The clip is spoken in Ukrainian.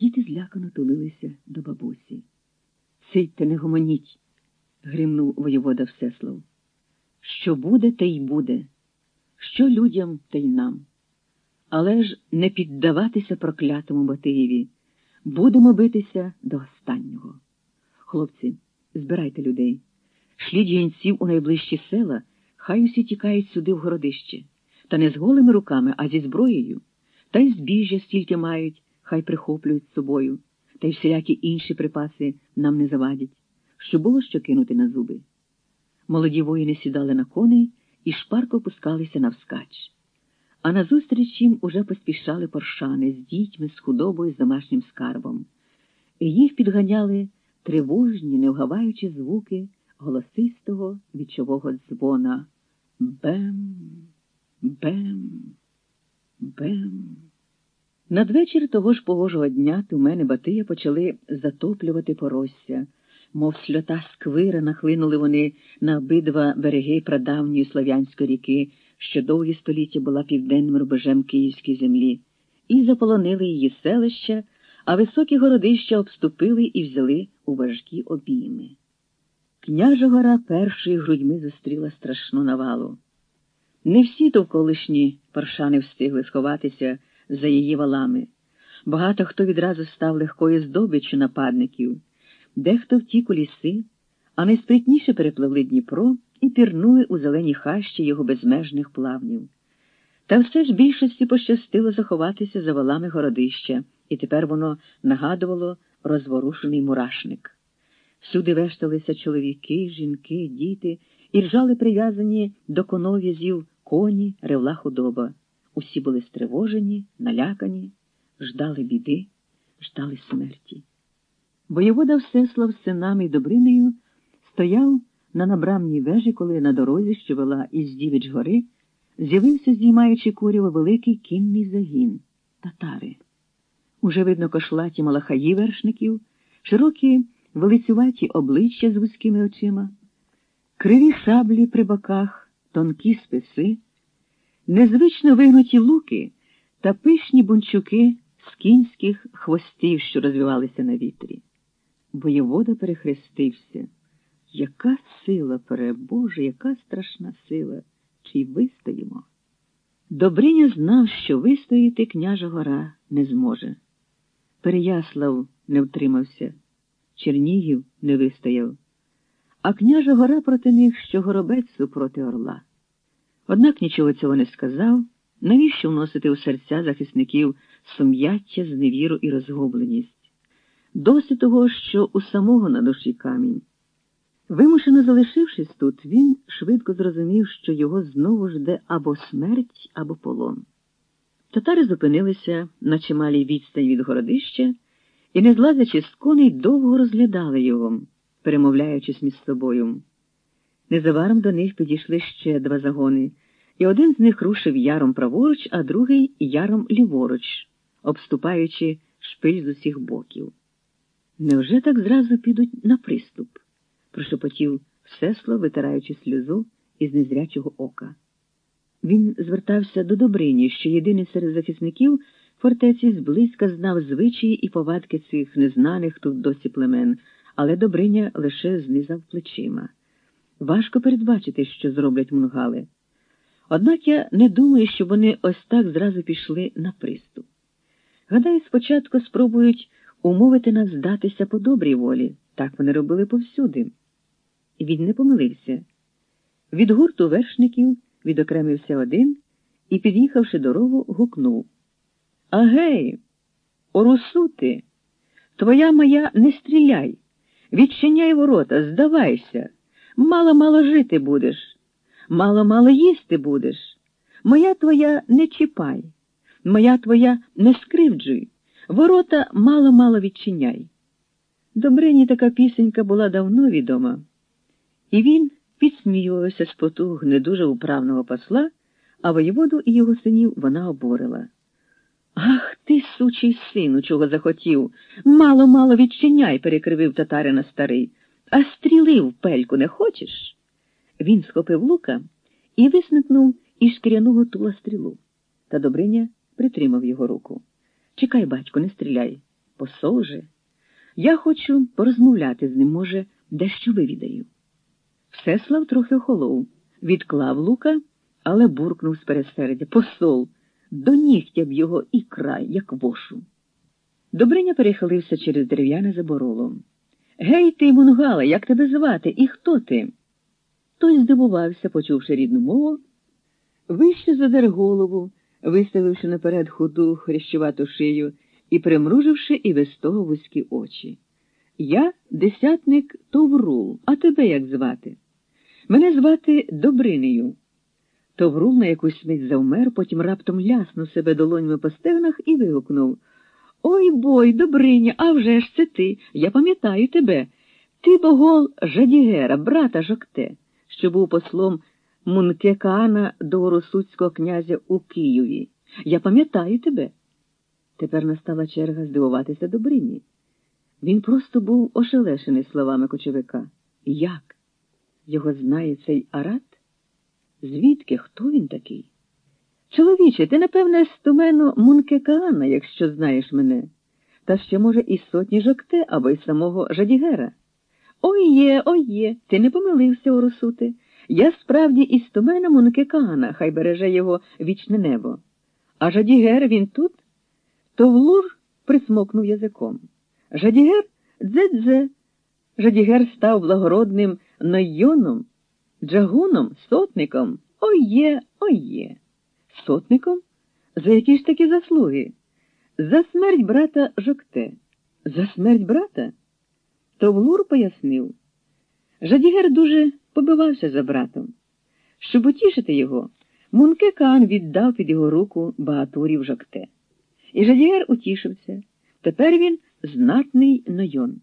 Діти злякано тулилися до бабусі. Сидьте, не гомоніть, гримнув воєвода Всеслав. Що буде, те й буде, що людям, те й нам. Але ж не піддаватися проклятому Батиєві. Будемо битися до останнього. Хлопці, збирайте людей. Шліть гінців у найближчі села, хай усі тікають сюди в городище. Та не з голими руками, а зі зброєю. Та й збіжжя стільки мають, хай прихоплюють з собою, та й всілякі інші припаси нам не завадять, що було що кинути на зуби. Молоді воїни сідали на коней і шпарко пускалися навскач. А назустріч їм уже поспішали поршани з дітьми, з худобою, з домашнім скарбом. І їх підганяли тривожні, невгаваючі звуки голосистого вічового дзвона. Бем, бем, бем. Надвечір того ж погожого дня тумени Батия почали затоплювати поросся, мов сльота сквира нахлинули вони на обидва береги прадавньої Слов'янської ріки, що довгі століття була південним рубежем Київської землі, і заполонили її селища, а високі городища обступили і взяли у важкі обійми. Княжа гора першої грудьми зустріла страшну навалу. Не всі довколишні паршани встигли сховатися за її валами. Багато хто відразу став легкою здобиччю нападників, дехто втік у ліси, а найспритніше перепливли Дніпро і пірнули у зелені хащі його безмежних плавнів. Та все ж більшості пощастило заховатися за валами городища, і тепер воно нагадувало розворушений мурашник. Всюди вешталися чоловіки, жінки, діти і ржали прив'язані до конов'язів коні, ревла худоба. Усі були стривожені, налякані, ждали біди, ждали смерті. Воєвода Всеслав з синами й Добринею стояв на набрамній вежі, коли на дорозі, що вела із Дівіч гори, з'явився, здіймаючи куряво, великий кінний загін татари. Уже видно кошлаті малахаї вершників, широкі велицюваті обличчя з вузькими очима, криві шаблі при боках, тонкі списи незвично вигнуті луки та пишні бунчуки з кінських хвостів, що розвивалися на вітрі. Воєвода перехрестився. Яка сила, перебоже, яка страшна сила, чи вистоїмо? Добриня знав, що вистояти княжа гора не зможе. Переяслав не втримався, Чернігів не вистояв, а княжа гора проти них, що горобець супроти орла. Однак нічого цього не сказав, навіщо вносити у серця захисників сум'яття, зневіру і розгубленість. Досить того, що у самого на душі камінь. Вимушено залишившись тут, він швидко зрозумів, що його знову жде або смерть, або полон. Татари зупинилися на чималій відстані від городища і, не злазячи з коней, довго розглядали його, перемовляючись між собою. Незабаром до них підійшли ще два загони, і один з них рушив яром праворуч, а другий яром ліворуч, обступаючи шпиль з усіх боків. Невже так зразу підуть на приступ? прошепотів всесло, витираючи сльозу із незрячого ока. Він звертався до Добрині, що єдиний серед захисників фортеці зблизька знав звичаї і повадки цих незнаних тут досі племен, але Добриня лише знизав плечима. Важко передбачити, що зроблять мунгали. Однак я не думаю, що вони ось так зразу пішли на приступ. Гадаю, спочатку спробують умовити нас здатися по добрій волі, так вони робили повсюди. Він не помилився. Від гурту вершників відокремився один і, під'їхавши дорогу, гукнув Агей, орусути, твоя моя не стріляй, відчиняй ворота, здавайся. Мало мало жити будеш, мало мало їсти будеш. Моя твоя не чіпай, моя твоя не скривджуй, ворота мало мало відчиняй. Добрині така пісенька була давно відома, і він підсміювався з потуг не дуже управного посла, а воєводу і його синів вона оборила. Ах ти, сучий сину, чого захотів. Мало мало відчиняй, перекривив татарина старий. А стріли в пельку не хочеш? Він схопив лука і висмикнув із шкіряного тула стрілу. Та Добриня притримав його руку. Чекай, батько, не стріляй. посол же. Я хочу порозмовляти з ним, може, дещо вивідаю. Всеслав трохи охолов, відклав лука, але буркнув з пересередя посол, до нігтя б його і край, як вошу. Добриня перехилився через дерев'яне заборолом. Гей, ти, мунгала, як тебе звати і хто ти? Той здивувався, почувши рідну мову, вище задер голову, виставивши наперед худу хрящувату шию і примруживши і без того вузькі очі. Я десятник Товрул, а тебе як звати? Мене звати Добринею. Товрул на якусь мить завмер, потім раптом ляснув себе долоньми по стегнах і вигукнув Ой бой, Добриня, а вже ж це ти. Я пам'ятаю тебе. Ти богол Жадігера, брата Жокте, що був послом Мункекана до Росуцького князя у Києві. Я пам'ятаю тебе. Тепер настала черга здивуватися Добрині. Він просто був ошелешений словами кочовика. Як? Його знає цей арат? Звідки? Хто він такий? Чоловіче, ти, напевне, з тумену Мункекаана, якщо знаєш мене, та ще, може, і сотні жокте або й самого Жадігера. Ой є, ой є, ти не помилився, Оросуте. Я справді із тумена Мункекаана, хай береже його вічне небо. А Жадігер він тут? Товлур присмокнув язиком. Жадігер дзе-дзе. Жадігер став благородним нойоном, джагуном, сотником. Ой є, ой є. Сотником? За які ж такі заслуги? За смерть брата Жокте. За смерть брата? Товлур пояснив. Жадігер дуже побивався за братом. Щоб утішити його, Мунке Каан віддав під його руку багатурів Жокте. І Жадігер утішився. Тепер він знатний нойон.